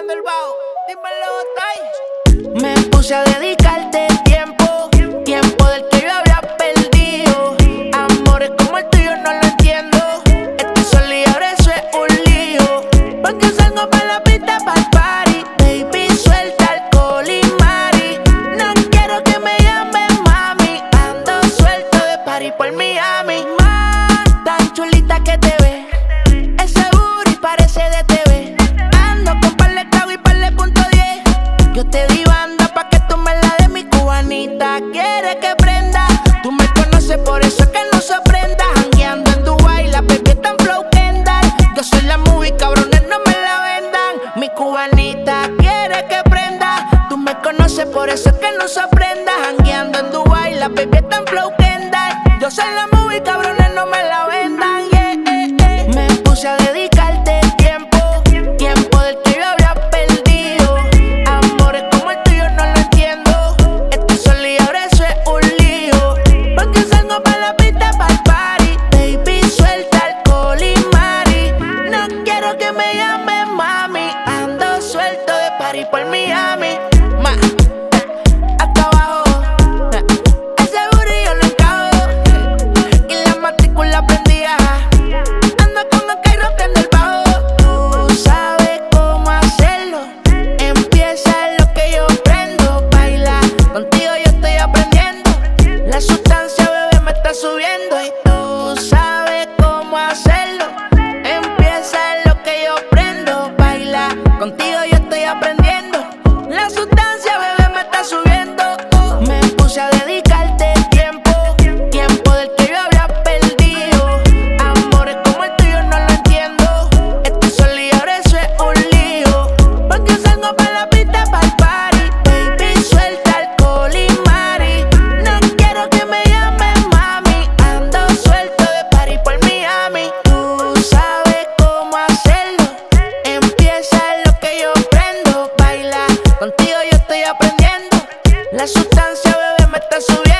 Dímelo, Me puse a dedicar. tienda, quiere que prenda. Tú me conoces, por eso que no se prenda. Jangueando en Dubai, la bebé tan flow Kendall. Yo soy la movie, cabrones, no me la vendan. Mi cubanita quiere que prenda. Tú me conoces, por eso que no se prenda. Jangueando en Dubai, la Contigo yo estoy aprendiendo la sustancia La sustancia, bebé, me está subiendo.